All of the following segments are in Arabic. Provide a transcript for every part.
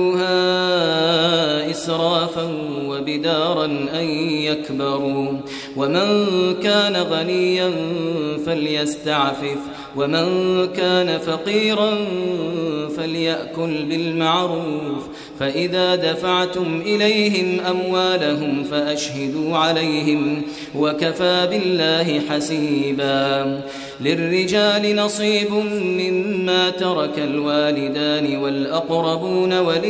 يعملوها إسرافا وبدارا أن يكبروا. ومن كان غنيا فليستعفف ومن كان فقيرا فليأكل بالمعروف. فإذا دفعتم إليهم أموالهم فأشهدوا عليهم وكفى بالله حسيبا. للرجال نصيب مما ترك الوالدان والأقربون ولي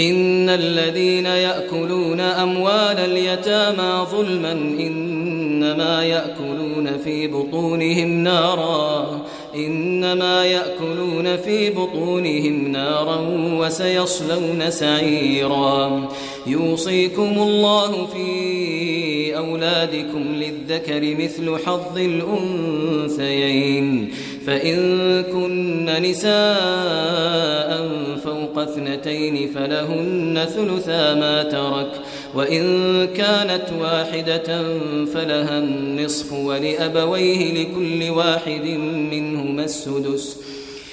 ان الذين ياكلون اموال اليتامى ظلما انما ياكلون في بطونهم نارا انما ياكلون في بطونهم نارا وسيصلون سعيرا يوصيكم الله في اولادكم للذكر مثل حظ الانثيين فان كن نساء اثنتين فلهن ثلثا ما ترك وإن كانت واحدة فلها النصف ولأبويه لكل واحد منهما السدس.